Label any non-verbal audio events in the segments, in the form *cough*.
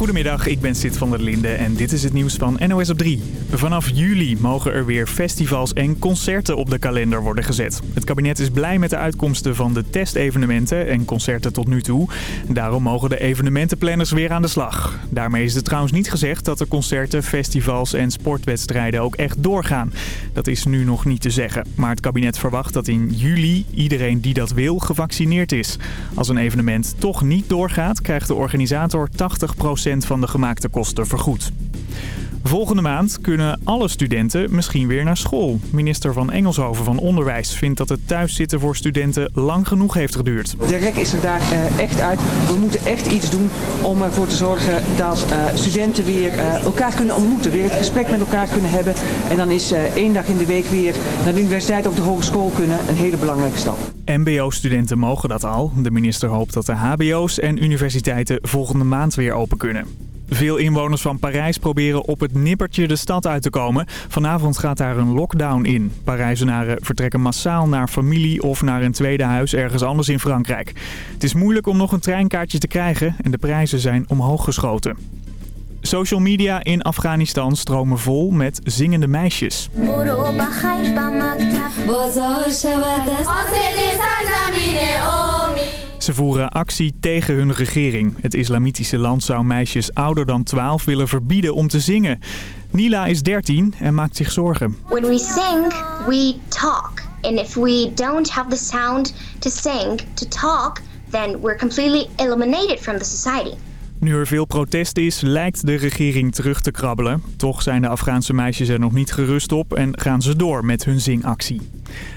Goedemiddag, ik ben Sid van der Linde en dit is het nieuws van NOS op 3. Vanaf juli mogen er weer festivals en concerten op de kalender worden gezet. Het kabinet is blij met de uitkomsten van de testevenementen en concerten tot nu toe. Daarom mogen de evenementenplanners weer aan de slag. Daarmee is het trouwens niet gezegd dat de concerten, festivals en sportwedstrijden ook echt doorgaan. Dat is nu nog niet te zeggen. Maar het kabinet verwacht dat in juli iedereen die dat wil gevaccineerd is. Als een evenement toch niet doorgaat, krijgt de organisator 80% van de gemaakte kosten vergoed. Volgende maand kunnen alle studenten misschien weer naar school. Minister van Engelshoven van Onderwijs vindt dat het thuiszitten voor studenten lang genoeg heeft geduurd. De rek is er daar uh, echt uit. We moeten echt iets doen om ervoor te zorgen dat uh, studenten weer uh, elkaar kunnen ontmoeten. Weer het gesprek met elkaar kunnen hebben. En dan is één dag in de week weer naar de universiteit of de hogeschool kunnen een hele belangrijke stap. MBO-studenten mogen dat al. De minister hoopt dat de hbo's en universiteiten volgende maand weer open kunnen. Veel inwoners van Parijs proberen op het nippertje de stad uit te komen. Vanavond gaat daar een lockdown in. Parijzenaren vertrekken massaal naar familie of naar een tweede huis ergens anders in Frankrijk. Het is moeilijk om nog een treinkaartje te krijgen en de prijzen zijn omhoog geschoten. Social media in Afghanistan stromen vol met zingende meisjes. Ze voeren actie tegen hun regering. Het islamitische land zou meisjes ouder dan 12 willen verbieden om te zingen. Nila is 13 en maakt zich zorgen. When we sing, we talk. And if we don't have the sound to sing, to talk, then we're completely eliminated from the society. Nu er veel protest is, lijkt de regering terug te krabbelen. Toch zijn de Afghaanse meisjes er nog niet gerust op en gaan ze door met hun zingactie.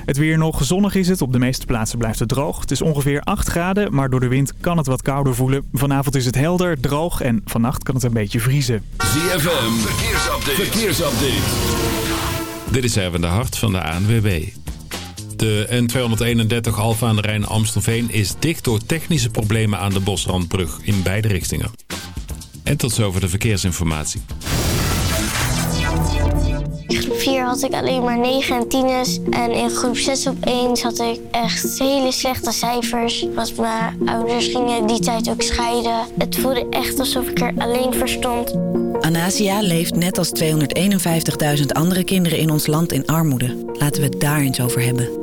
Het weer nog zonnig is het. Op de meeste plaatsen blijft het droog. Het is ongeveer 8 graden, maar door de wind kan het wat kouder voelen. Vanavond is het helder, droog en vannacht kan het een beetje vriezen. ZFM, verkeersupdate. verkeersupdate. Dit is even de hart van de ANWB. De N231 Alfa aan de Rijn Amstelveen is dicht door technische problemen aan de Bosrandbrug in beide richtingen. En tot zover de verkeersinformatie. In groep 4 had ik alleen maar 9 en 10's. En in groep 6 op 1 had ik echt hele slechte cijfers. Want mijn ouders gingen die tijd ook scheiden. Het voelde echt alsof ik er alleen voor stond. Anasia leeft net als 251.000 andere kinderen in ons land in armoede. Laten we het daar eens over hebben.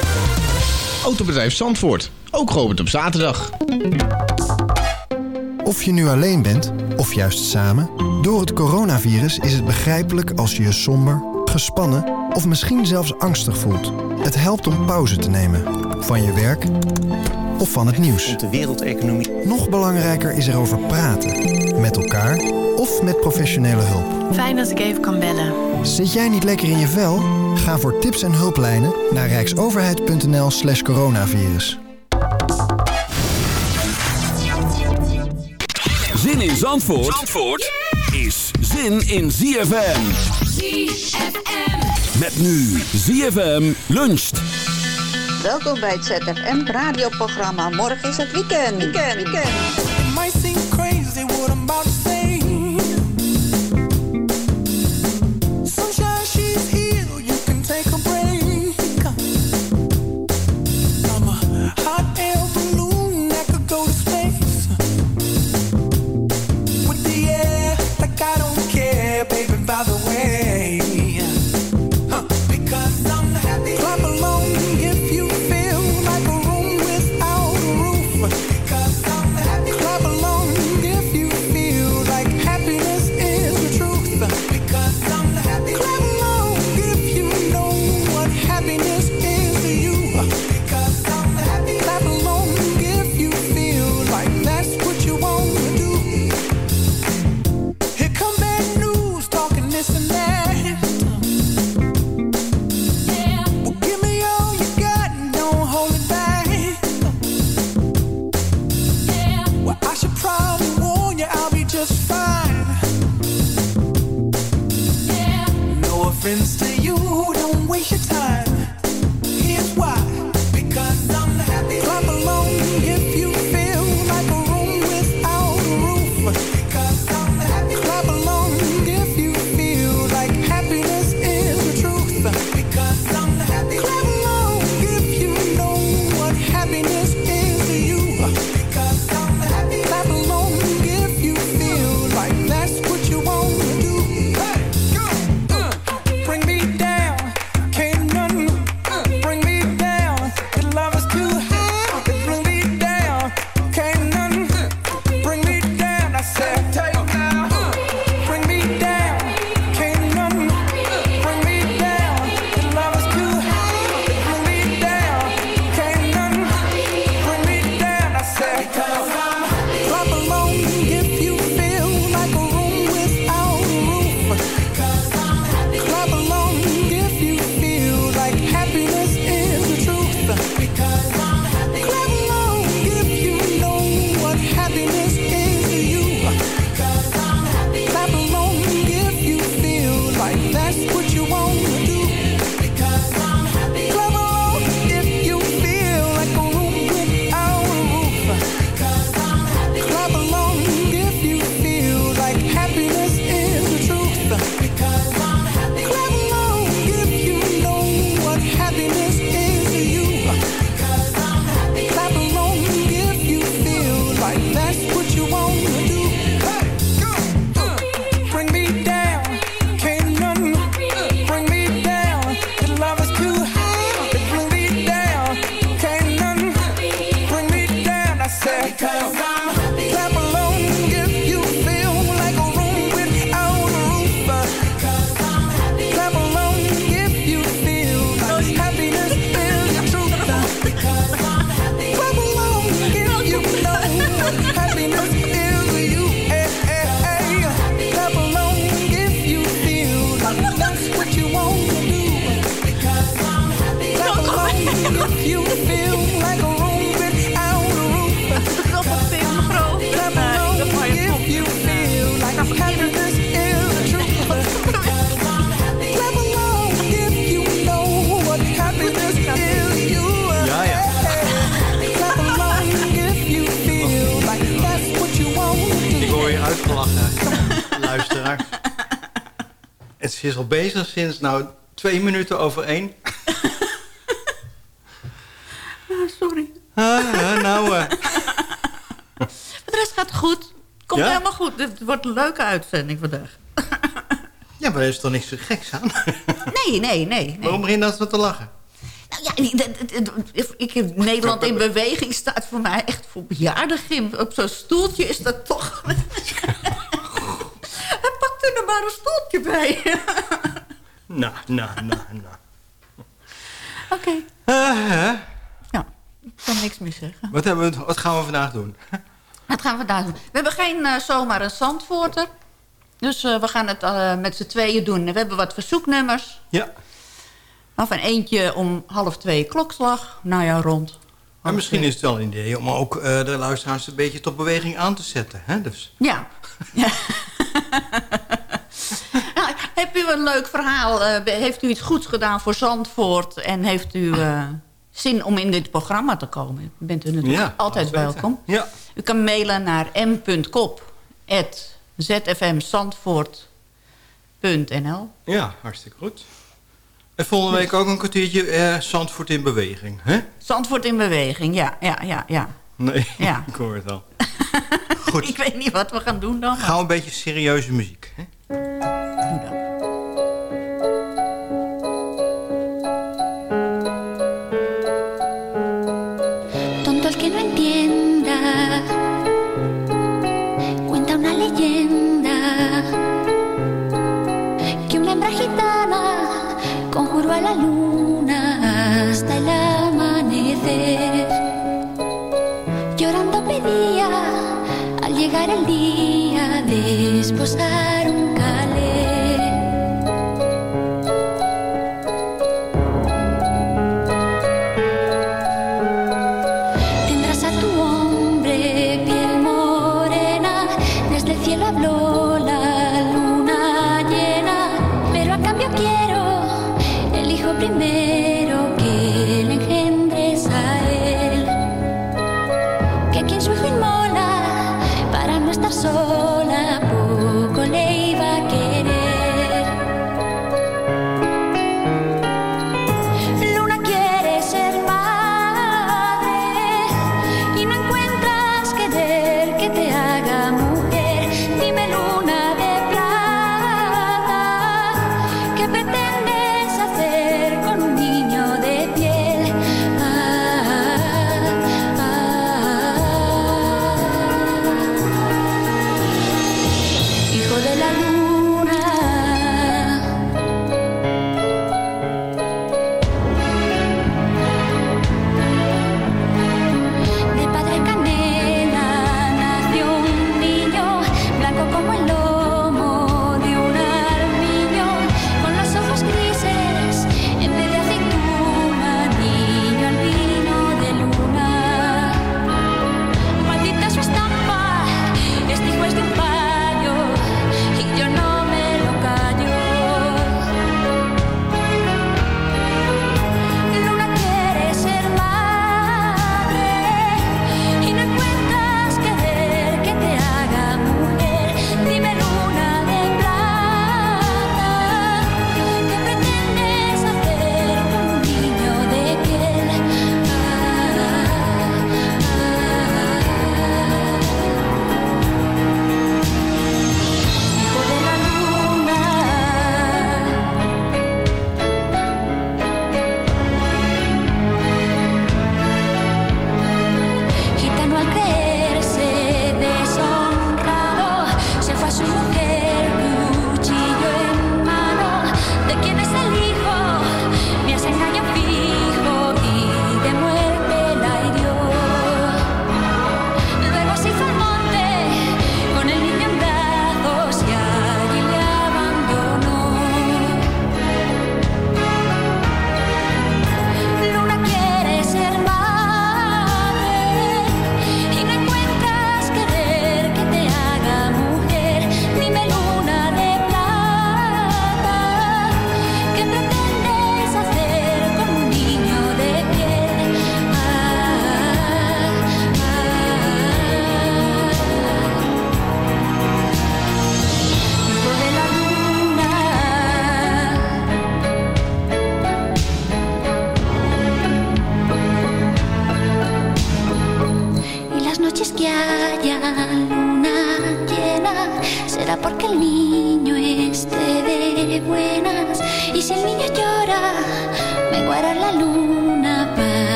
Autobedrijf Zandvoort. Ook geopend op zaterdag. Of je nu alleen bent, of juist samen... door het coronavirus is het begrijpelijk als je je somber, gespannen... of misschien zelfs angstig voelt. Het helpt om pauze te nemen. Van je werk of van het nieuws. De wereldeconomie. Nog belangrijker is erover praten. Met elkaar of met professionele hulp. Fijn dat ik even kan bellen. Zit jij niet lekker in je vel? Ga voor tips en hulplijnen naar rijksoverheid.nl slash coronavirus. Zin in Zandvoort, Zandvoort is zin in ZFM. ZFM. Met nu ZFM luncht. Welkom bij het ZFM radioprogramma. Morgen is het weekend. Weekend, weekend. It might seem crazy what I'm about Het is al bezig sinds nou twee minuten over één. *laughs* Ah, sorry. Ah, nou, eh, *laughs* De rest gaat goed. Komt Ja? helemaal goed. Dit wordt een leuke uitzending vandaag. *laughs* ja, maar er is toch niks zo geks aan? Nee, nee, nee. nee. Waarom begin dat zo te lachen? Nou ja, ik Nederland in beweging staat voor mij echt voor bejaardengym. Op zo'n stoeltje is dat toch... Er maar een stoeltje bij. *laughs* Nou, nou, nou, nou. Oké. Hè? Ja, ik kan niks meer zeggen. wat, hebben we, wat gaan we vandaag doen? *laughs* Wat gaan we vandaag doen? We hebben geen eh, zomaar een Zandvoorter. Dus eh, we gaan het eh, met z'n tweeën doen. We hebben wat verzoeknummers. Ja. Of een eentje om half twee klokslag. Nou ja, rond. Maar misschien is het wel een idee om ook eh, de luisteraars een beetje tot beweging aan te zetten. Hè? Dus, Ja. *laughs* ja. *laughs* nou, heb u een leuk verhaal? eh, heeft u iets goeds gedaan voor Zandvoort? En heeft u eh, zin om in dit programma te komen? Bent u natuurlijk Ja, altijd welkom. Ja. U kan mailen naar m.kop.zfmzandvoort.nl ja, hartstikke goed. En volgende week ook een kwartiertje eh, Zandvoort in beweging. Hè? Zandvoort in beweging, ja, ja, ja, ja. Nee, Ja. *laughs* ik hoor het al. *laughs* Ik weet niet wat we gaan doen dan. Gauw een beetje serieuze muziek. Hè?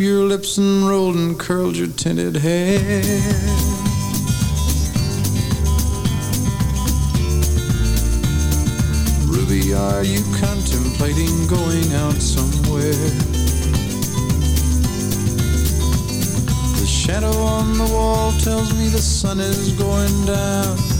your lips and rolled and curled your tinted hair. are you contemplating going out somewhere? The shadow on the wall tells me the sun is going down.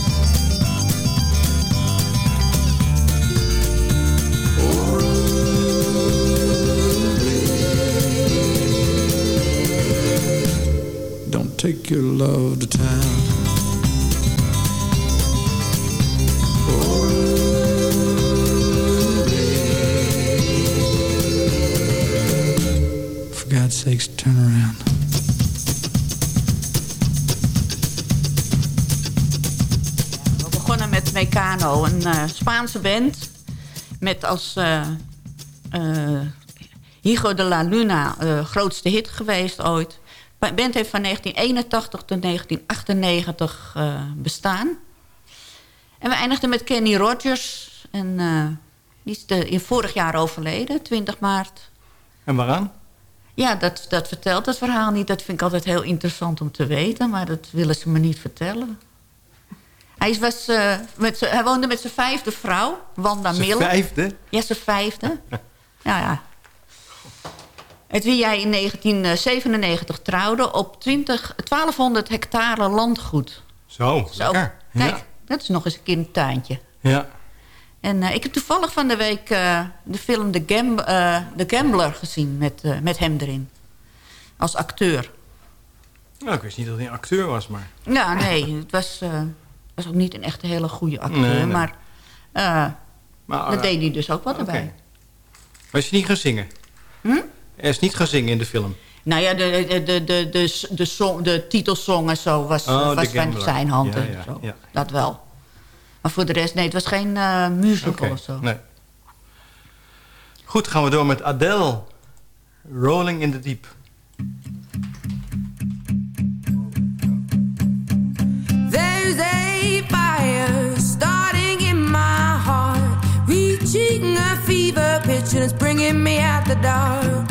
Your love to town. For God's sakes, turn around. We begonnen met Mecano, een eh, Spaanse band. Met als eh, eh, Higo de la Luna grootste hit geweest ooit. De band heeft van 1981 tot 1998 eh, bestaan. En we eindigden met Kenny Rogers. En eh, die is de, in vorig jaar overleden, 20 maart. En waaraan? Ja, dat, dat vertelt het verhaal niet. Dat vind ik altijd heel interessant om te weten. Maar dat willen ze me niet vertellen. Hij, was, eh, met hij woonde met zijn vijfde vrouw, Wanda Zijn Miller. vijfde? Ja, zijn vijfde. *laughs* ja, ja. Met wie jij in 1997 trouwde op 20, 1200 hectare landgoed. Zo, Zo, lekker. kijk, dat is nog eens een keer een tuintje. Ja. En eh, ik heb toevallig van de week eh, de film The, Gam eh, The Gambler gezien met, eh, met hem erin. Als acteur. Nou, ik wist niet dat hij een acteur was, maar... Ja, nee, het was, eh, was ook niet een echt hele goede acteur. Nee, nee. Maar, eh Maar, dat eh, deed hij dus ook wat erbij. Maar is hij niet gaan zingen? Hm? Hij is niet gaan zingen in de film. Nou ja, de, de, de, de, de, de, song, de titelsong en zo was, Oh, was van zijn hand. Ja, en ja, zo. ja. Dat wel. Maar voor de rest, nee, het was geen eh, musical Oké, of zo. Nee. Goed, gaan we door met Adele. Rolling in the Deep. There's a fire starting in my heart, reaching a fever pitch, and it's bringing me out the dark.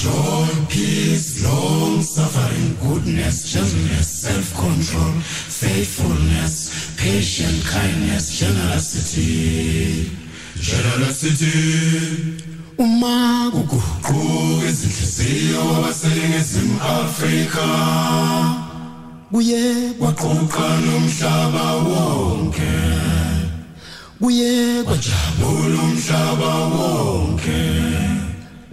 joy peace long suffering goodness gentleness self-control faithfulness patient kindness generosity. Generosity. Uma kuguquka izinhliziyo kwabaseningizimu afrika. Kuye kwaqoqa nomhlaba wonke. Kuye kwajabula umhlaba wonke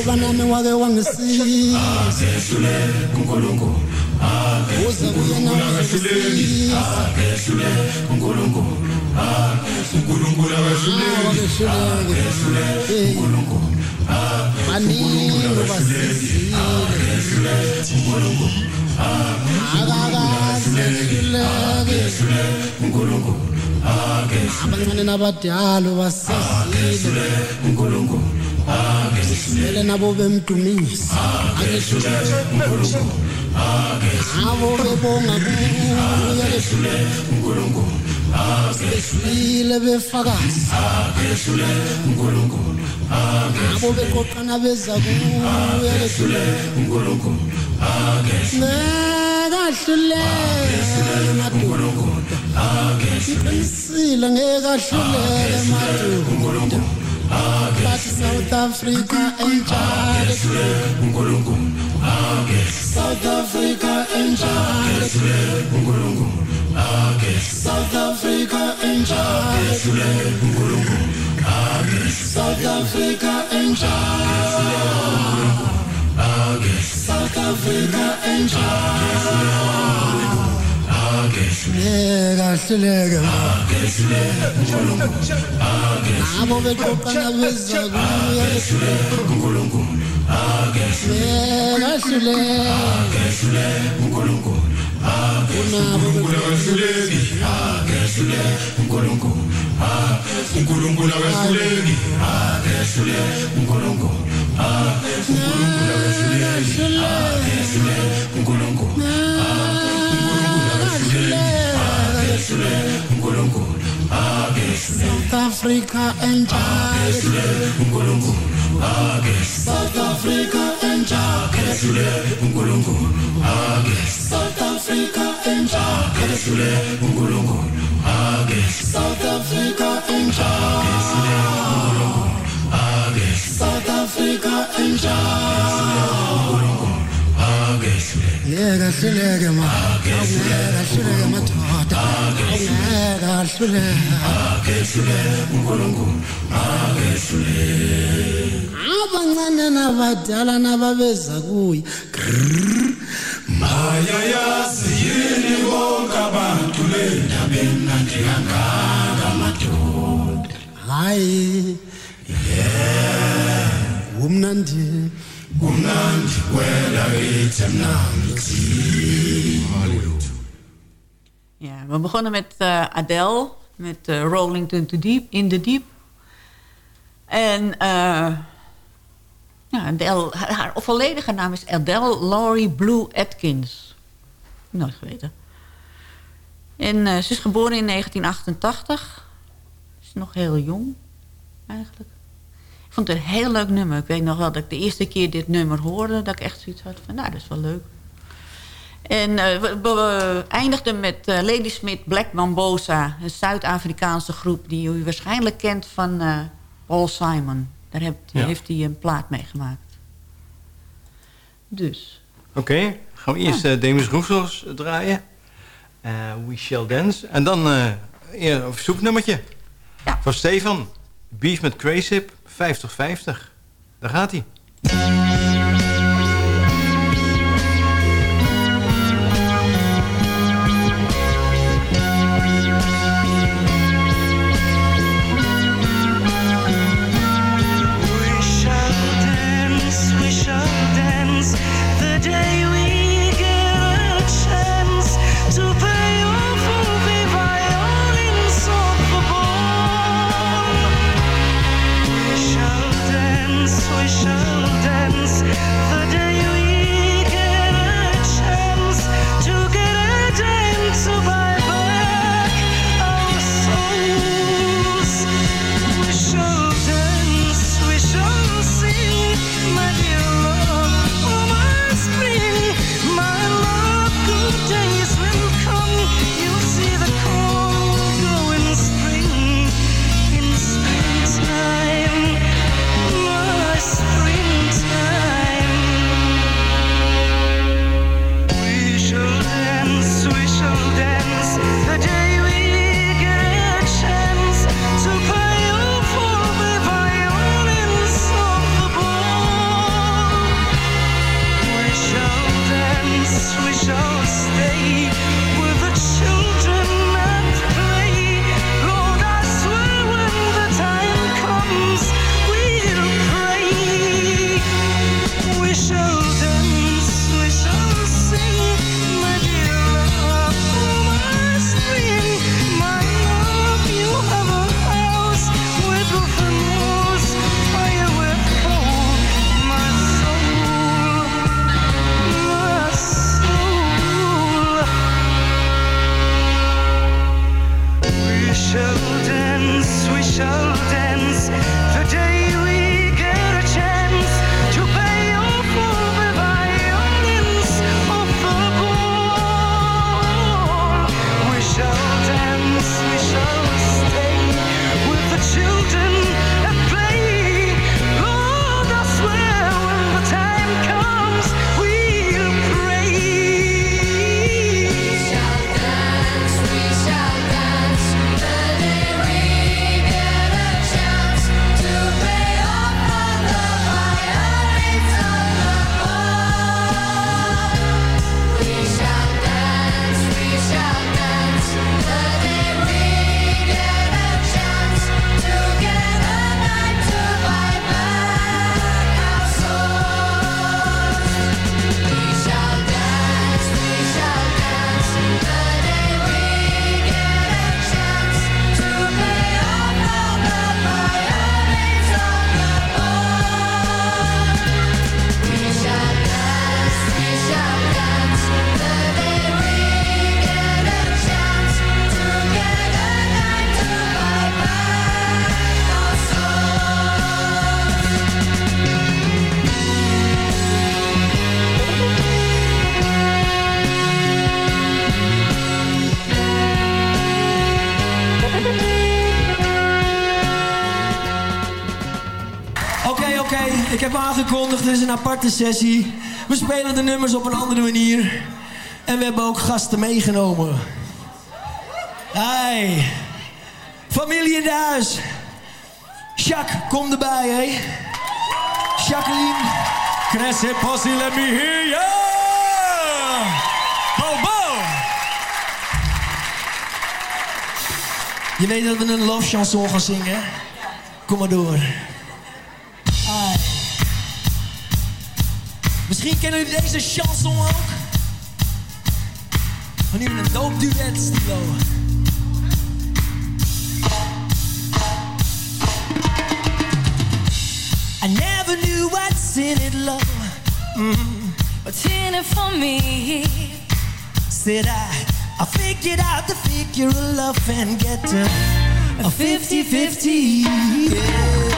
obanami wake wangisiuze kuyenaunkulunkulu baningi basile abancane nabadala basizile sibele nabo bemdumisa abo bebonga kuye besile befakazi abo beqoqana beza kuye ngekahluleke madoda ngiqinisile ngekahluleke madoda South Africa and South Africa and South Africa and South Africa enjoy. South Africa enjoy. Schläger, Schläger. Ah, South Africa enjake South Africa enjake South Africa enjake South Africa enjake South Africa enjoy. South Africa, enjake 내가 쓰레기만 내가 쓰레기만 타다 내가 쓰레 아게 쓰레 웅고롱고 아게 쓰레 abancane nabadala nababeza kuye mayayazi yini bonke abantu le ndaba emnandi kangaka madoda hayi yeah. umnandi kumnandi kwela mnandi Ja, we begonnen met eh, Adele, met eh, Rolling to the Deep, in the Deep. En eh, ja, Adele, haar, haar volledige naam is Adele Laurie Blue Atkins. Nooit geweten. En ze is geboren in 1988. Ze is nog heel jong, eigenlijk vond het een heel leuk nummer. Ik weet nog wel dat ik de eerste keer dit nummer hoorde... dat ik echt zoiets had van, nou, dat is wel leuk. En eh, we, eindigden met eh, uh, Ladysmith Black Mambosa. Een Zuid-Afrikaanse groep die u waarschijnlijk kent van eh, Paul Simon. Daar heeft, heeft hij een plaat mee gemaakt. Dus. Oké, gaan we eerst. Demis Roussos draaien. We Shall Dance. En dan een zoeknummertje Ja. Van Stefan. Beef met Crazy. 50-50. Daar gaat hij. Dit is een aparte sessie. We spelen de nummers op een andere manier. En we hebben ook gasten meegenomen. Hey, Familie in de huis. Jacques, kom erbij, hé. Jacqueline. Cresce posi let me hear ya. Bobo. Je weet dat we een love chanson gaan zingen. Kom maar door. Misschien kennen jullie deze chanson ook. Maar nu in een doop duet stilo. I never knew what's in it low. Mm. Mm-hmm. What's in it for me? Said I, I figured out the figure of love and get to a 50-50.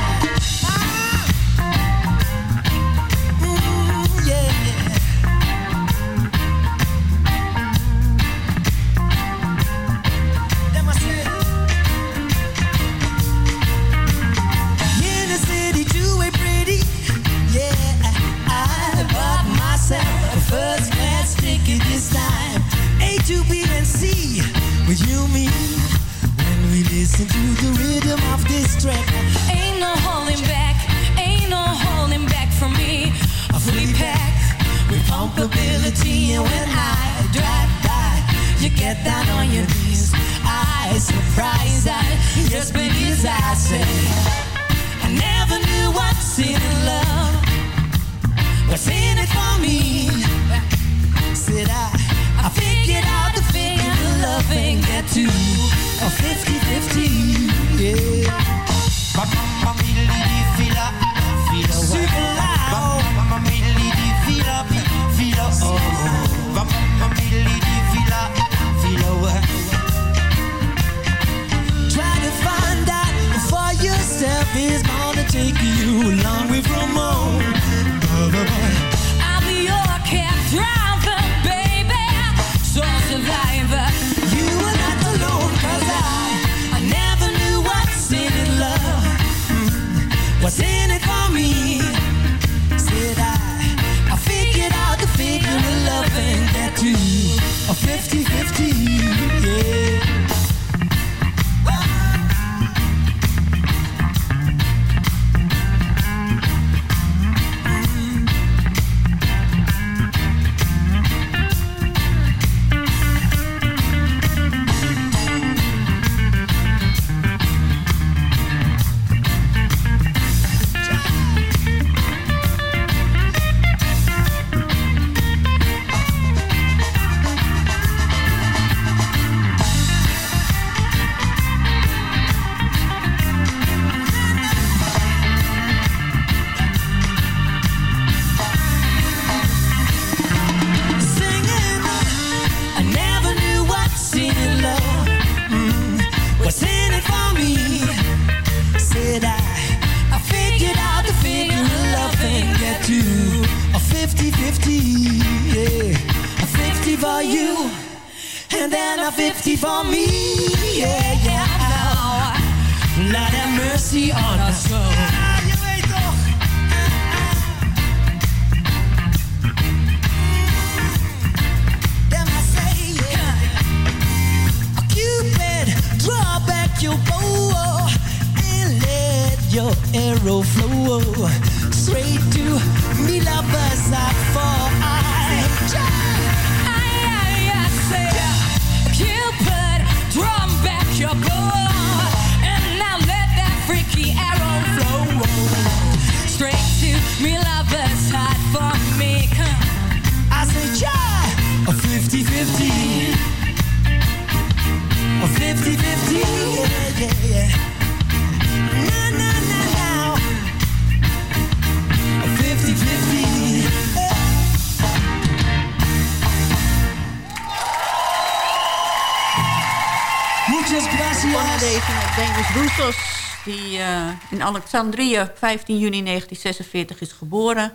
In Alexandrië op 15 juni 1946 is geboren.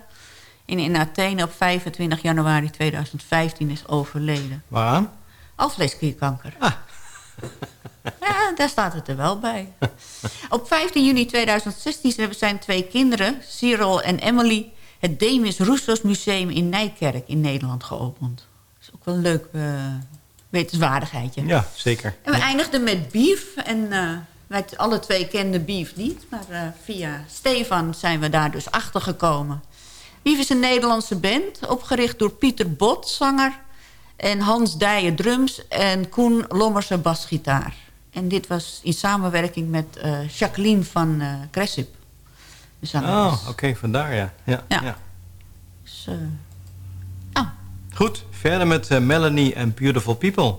En in Athene op 25 januari 2015 is overleden. Waaraan? Alvleesklierkanker. *laughs* Ja, daar staat het er wel bij. Op 15 juni 2016 zijn twee kinderen, Cyril en Emily... het Demis Roussos Museum in Nijkerk in Nederland geopend. Dat is ook wel een leuk eh, wetenswaardigheidje. Ja, zeker. En we eindigden met Beef. En eh, wij alle twee kenden Beef niet. Maar eh, via Stefan zijn we daar dus achter gekomen. Beef is een Nederlandse band. Opgericht door Pieter Bot, zanger. En Hans Dijen, drums. En Koen Lommerse, basgitaar. En dit was in samenwerking met eh, Jacqueline van eh Cressip. Oh, oké, vandaar ja. Ja. Ja. ja. Dus, Goed, verder met Melanie en Beautiful People.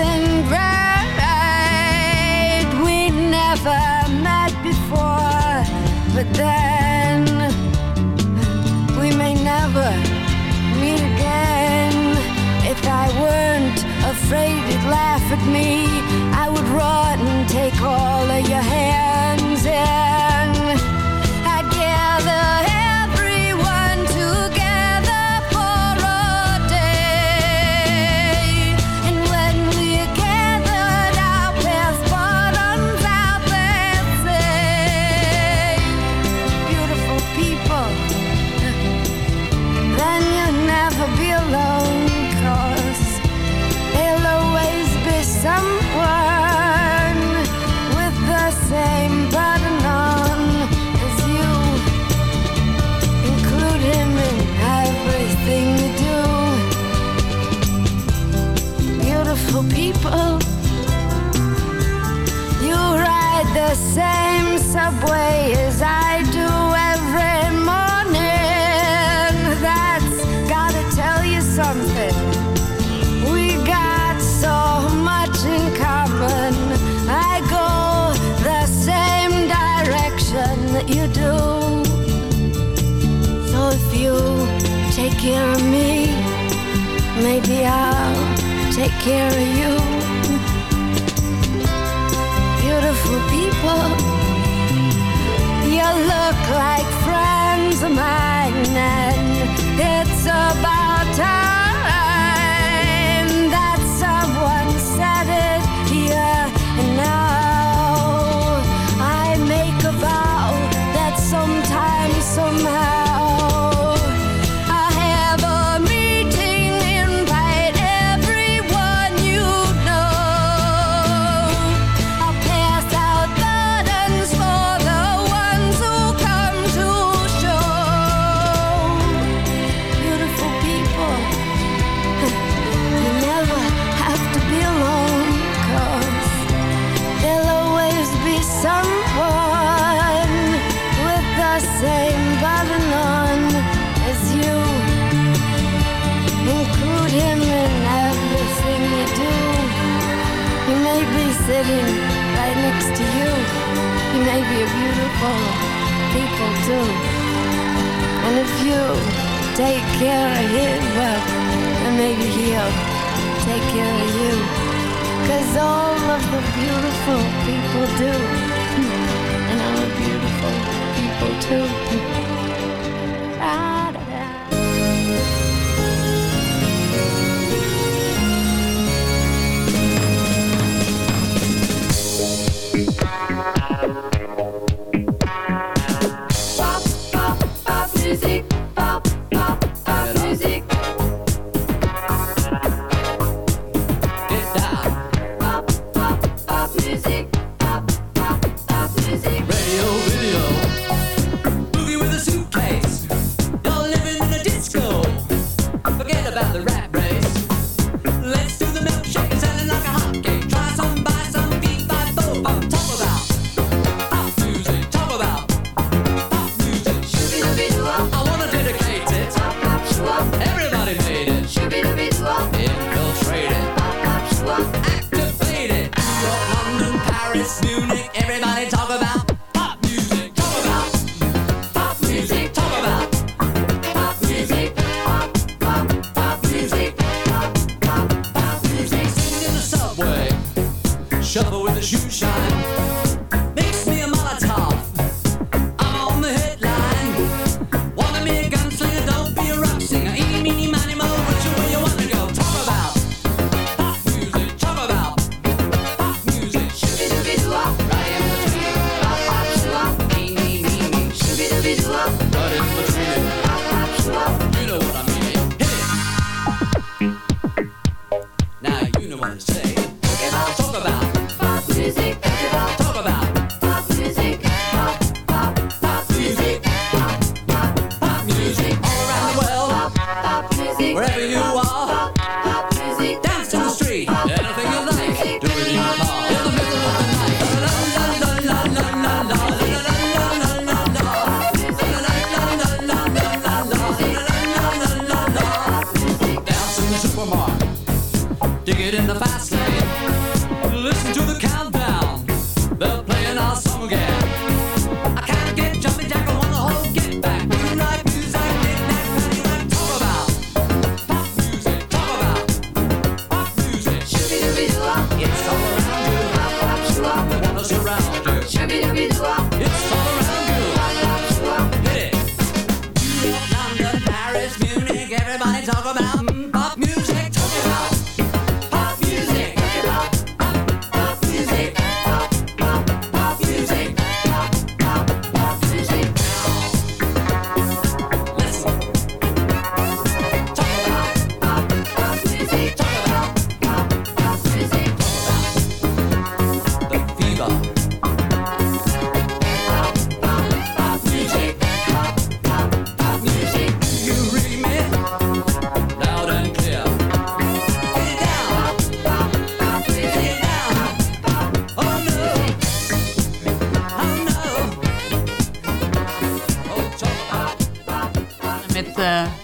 and bright. We never met before, but then we may never meet again. If I weren't afraid you'd laugh at me, I would run and take all of your hands. Yeah. care of me. Maybe I'll take care of you. Beautiful people, you look like friends of mine, and it be a beautiful people too. And if you take care of him, well, then maybe he'll take care of you. Cause all of the beautiful people do. *laughs* And I'm a beautiful people too.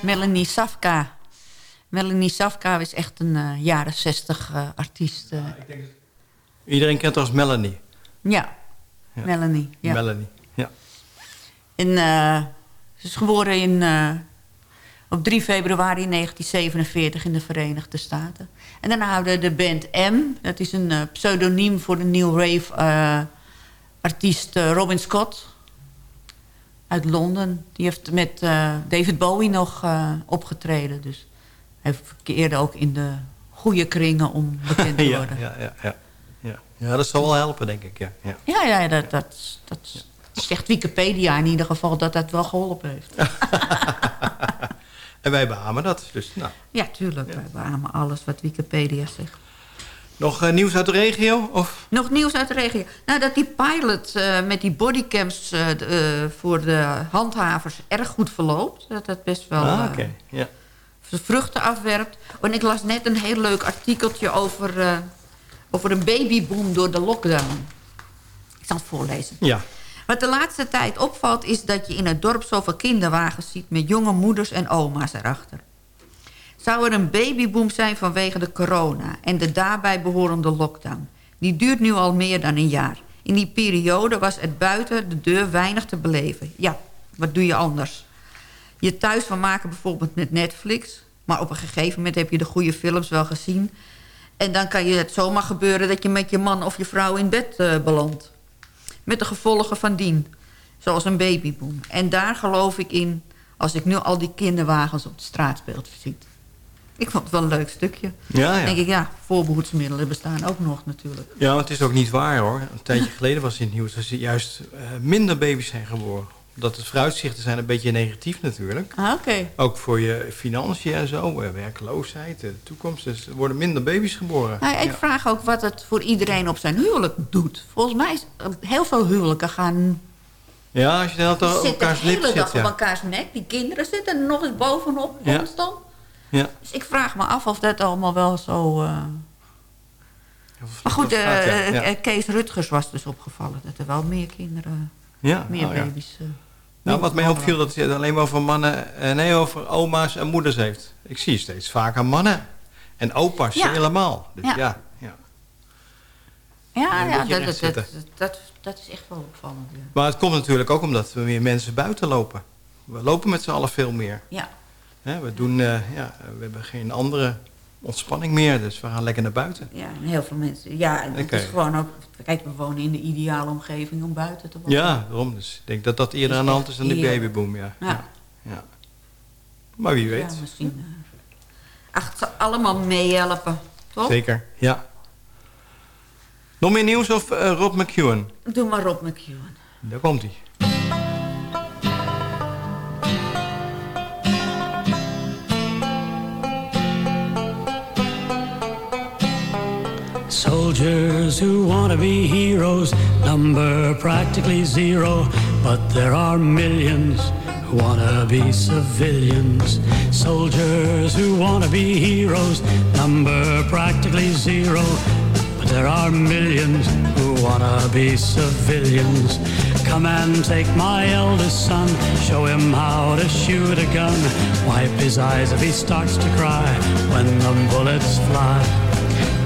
Melanie Safka. Melanie Safka is echt een eh, jaren zestig uh, artiest. Eh. Ik denk. Iedereen kent haar als Melanie. Ja. Melanie. Ja. Melanie, ja. En, ze is geboren in, op 3 februari 1947 in de Verenigde Staten. En dan houden de band M. Dat is een pseudoniem voor de New Rave artiest Robin Scott... Uit Londen. Die heeft met eh, David Bowie nog eh, opgetreden. Dus hij verkeerde ook in de goede kringen om bekend *laughs* te worden. ja, ja, ja, ja. Ja, dat zal wel helpen, denk ik. Ja, ja. Ja, ja dat, dat, dat zegt Wikipedia in ieder geval dat dat wel geholpen heeft. *laughs* En wij beamen dat. Dus, nou. Ja, tuurlijk. Wij beamen alles wat Wikipedia zegt. Nog eh, nieuws uit de regio? Of? Nog nieuws uit de regio. Nou, dat die pilot eh, met die bodycams eh, voor de handhavers erg goed verloopt. Dat dat best wel ah. Ja. vruchten afwerpt. En ik las net een heel leuk artikeltje over, over een babyboom door de lockdown. Ik zal het voorlezen. ja. Wat de laatste tijd opvalt is dat je in het dorp zoveel kinderwagens ziet... met jonge moeders en oma's erachter. Zou er een babyboom zijn vanwege de corona... en de daarbij behorende lockdown? Die duurt nu al meer dan een jaar. In die periode was het buiten de deur weinig te beleven. Ja, wat doe je anders? Je thuis van maken bijvoorbeeld met Netflix... maar op een gegeven moment heb je de goede films wel gezien... en dan kan je het zomaar gebeuren dat je met je man of je vrouw in bed eh, belandt met de gevolgen van dien. Zoals een babyboom. En daar geloof ik in als ik nu al die kinderwagens op de straatbeeld zie. Ik vond het wel een leuk stukje. Ja, ja. Denk ik, ja, voorbehoedsmiddelen bestaan ook nog natuurlijk. Ja, maar het is ook niet waar hoor. Een tijdje *laughs* geleden was in het nieuws dat er juist eh, minder baby's zijn geboren. Omdat het vooruitzichten zijn een beetje negatief natuurlijk. Ah, oké. Ook voor je financiën en zo, eh, werkloosheid, de toekomst. Dus er worden minder baby's geboren. Nou, ik Ja. vraag ook wat het voor iedereen op zijn huwelijk doet. Volgens mij is eh, heel veel huwelijken gaan... Ja, als je dan op Die zitten elkaars de lip hele zit. dag op Ja. elkaars nek. Die kinderen zitten er nog eens bovenop Ja. constant. Ja. Dus ik vraag me af of dat allemaal wel zo... eh, Maar goed, gaat, ja. eh, Ja. eh, Kees Rutgers was dus opgevallen. Dat er wel meer kinderen, Ja, meer oh ja. baby's... Nou, wat mij opviel, dat hij het alleen maar over mannen, nee, over oma's en moeders heeft. Ik zie steeds vaker mannen. En opa's Ja. helemaal. Dus Ja. ja. ja, Ja, ja dat, dat, dat, is echt wel opvallend. Ja. Maar het komt natuurlijk ook omdat we meer mensen buiten lopen. We lopen met z'n allen veel meer. Ja. Hè, we, doen, eh, ja, we hebben geen andere ontspanning meer, dus we gaan lekker naar buiten. ja, en heel veel mensen. Ja, en het Oké. is gewoon ook... Kijk, we wonen in de ideale omgeving om buiten te wonen. Ja, daarom. Dus ik denk dat dat eerder Is aan de hand is dan die heerlijk. babyboom. Ja. Ja. Ja. Maar wie weet. Ja, misschien... eh, ach, het zal allemaal meehelpen, toch? Zeker, ja. Nog meer nieuws of eh, Rob McEwen? Doe maar Rob McEwen. Daar komt hij. Soldiers who want to be heroes number practically zero, but there are millions who want to be civilians. Soldiers who want to be heroes number practically zero, but there are millions who want to be civilians. Come and take my eldest son, show him how to shoot a gun. Wipe his eyes if he starts to cry when the bullets fly.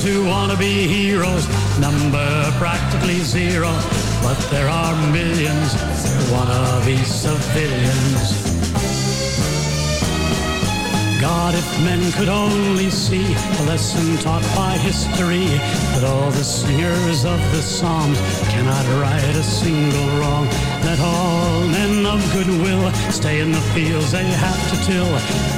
who want to be heroes, number practically zero. But there are millions who want to be civilians. God, if men could only see the lesson taught by history, that all the singers of the Psalms cannot right a single wrong. Let all men of goodwill stay in the fields they have to till,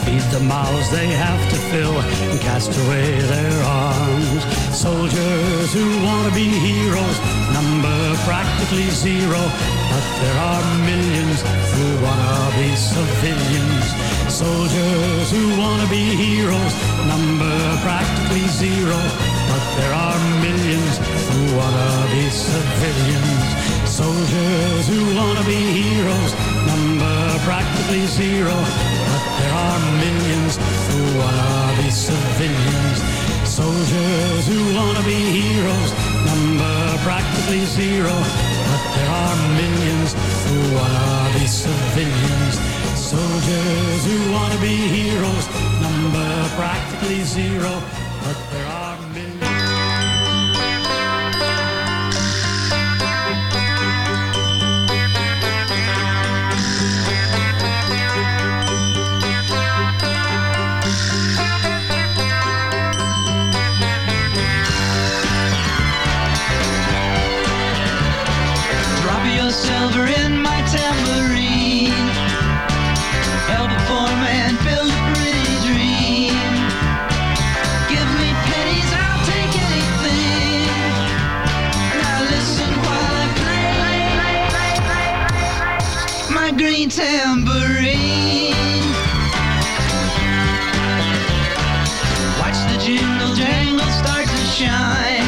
feed the mouths they have to fill, and cast away their arms. Soldiers who want to be heroes number practically zero, but there are millions who want to be civilians. Soldiers who want to be heroes number practically zero, but there are millions who want to be civilians. Soldiers who want to be heroes number practically zero, but there are millions who want to be civilians. Soldiers who want to be heroes number practically zero, but there are millions who want to be civilians. Soldiers who want to be heroes number practically zero, but there are millions. Silver in my tambourine. Tambourine. Watch the jingle jangle start to shine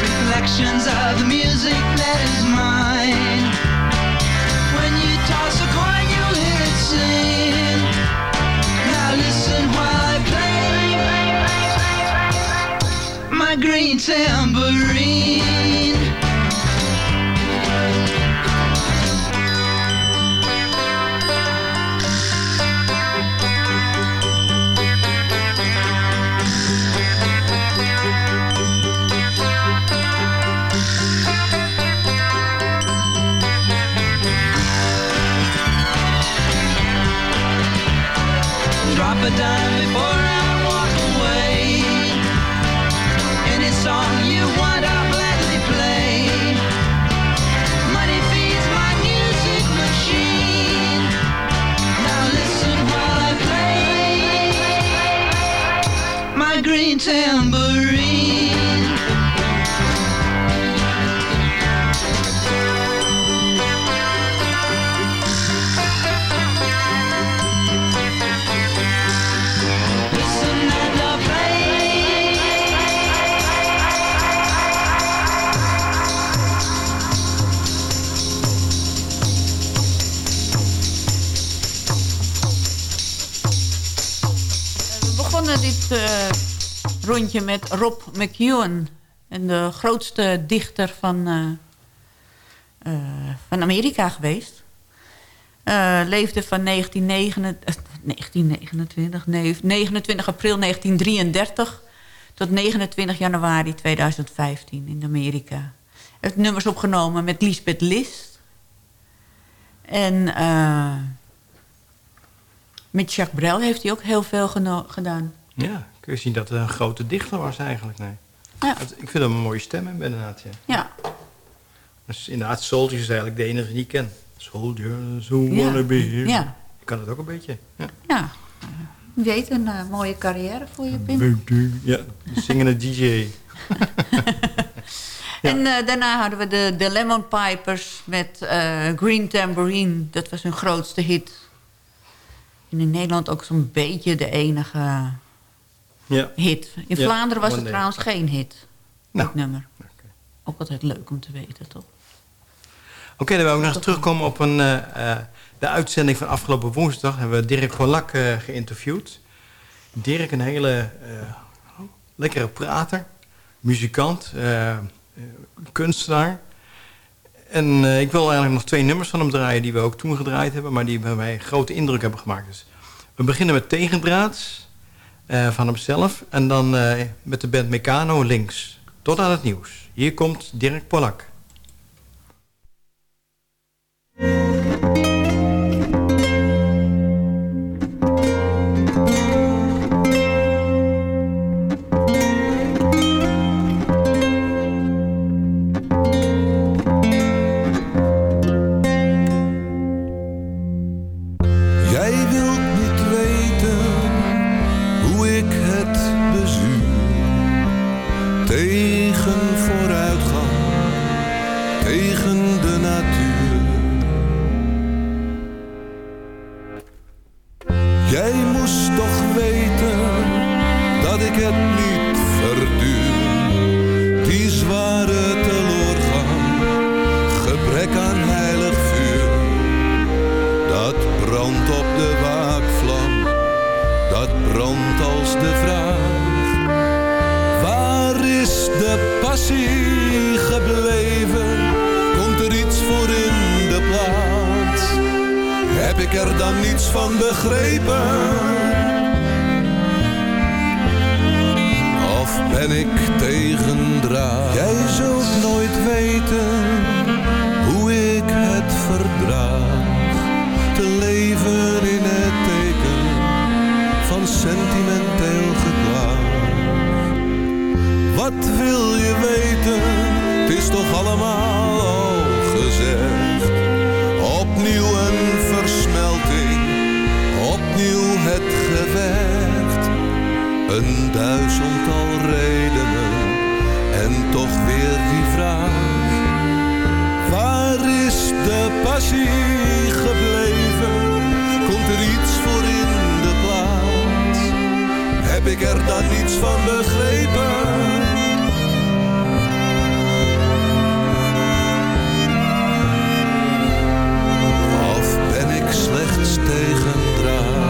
reflections of the music that is mine. When you toss a coin, hear it. Now listen while I play my green tambourine. Rondje met Rob McEwen. En de grootste dichter van, eh, eh, van Amerika geweest. Eh, leefde van 1929, 1929, nee, 29 april 1933 tot 29 januari 2015 in Amerika. Heeft nummers opgenomen met Lisbeth List. En met Jacques Brel heeft hij ook heel veel gedaan. Ja, kun je zien dat het een grote dichter was eigenlijk. Nee. Ja. Het- Ik vind hem een mooie stem hebben inderdaad. Ja. Ja. Dus inderdaad, Soldiers is eigenlijk de enige die ik ken. Soldiers who Ja. wanna be here. Ja. Ik kan het ook een beetje. Ja. Ja, wie weet een eh, mooie carrière voor je, Pim. Ja, de zingende DJ. *laughs* En eh, daarna hadden we de, de Lemon Pipers met eh, Green Tambourine. Dat was hun grootste hit. En in Nederland ook zo'n beetje de enige Ja. hit. In Ja, Vlaanderen was het trouwens geen hit. Nou. Dat nummer. Ook altijd leuk om te weten, toch? Oké, dan wil ik nog terugkomen op een, eh, eh, de uitzending van afgelopen woensdag. Hebben we Dirk Polak eh, geïnterviewd. Dirk, een hele lekkere prater, muzikant, kunstenaar. En ik wil eigenlijk nog twee nummers van hem draaien... die we ook toen gedraaid hebben... maar die bij mij grote indruk hebben gemaakt. Dus we beginnen met Tegendraads eh, van hemzelf... en dan eh, met de band Meccano links. Tot aan het nieuws. Hier komt Dirk Polak. Een duizendtal redenen en toch weer die vraag. Waar is de passie gebleven? Komt er iets voor in de plaats? Heb ik er dan niets van begrepen? Of ben ik slechts tegendraad.